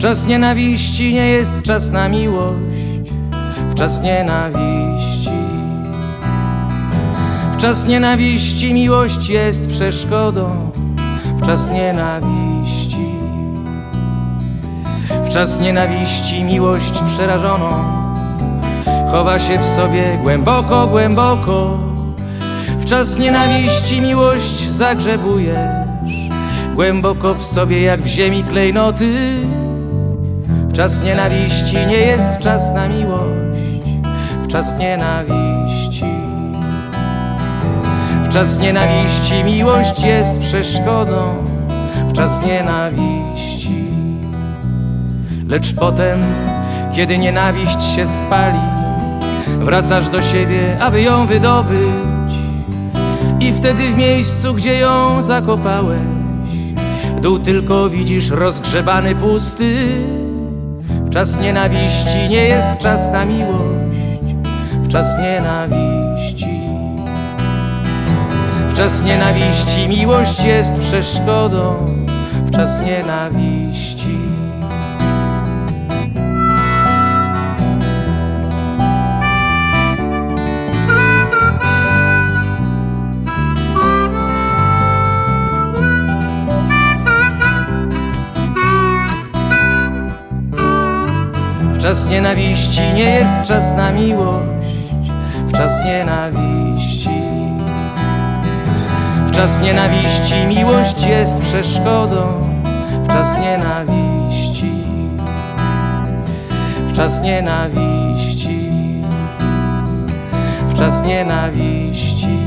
czas nienawiści nie jest czas na miłość, w czas nienawiści. W czas nienawiści miłość jest przeszkodą, w czas nienawiści. W czas nienawiści miłość przerażoną chowa się w sobie głęboko, głęboko. W czas nienawiści miłość zagrzebujesz głęboko w sobie jak w ziemi klejnoty. W czas nienawiści nie jest czas na miłość, w czas nienawiści. W czas nienawiści miłość jest przeszkodą, w czas nienawiści. Lecz potem, kiedy nienawiść się spali, wracasz do siebie, aby ją wydobyć. I wtedy w miejscu, gdzie ją zakopałeś, dół tylko widzisz rozgrzebany, pusty. Czas nienawiści nie jest czas na miłość, w czas nienawiści. W czas nienawiści miłość jest przeszkodą, w czas nienawiści. Czas nienawiści nie jest czas na miłość, w czas nienawiści. W czas nienawiści miłość jest przeszkodą, w czas nienawiści. W czas nienawiści. W czas nienawiści.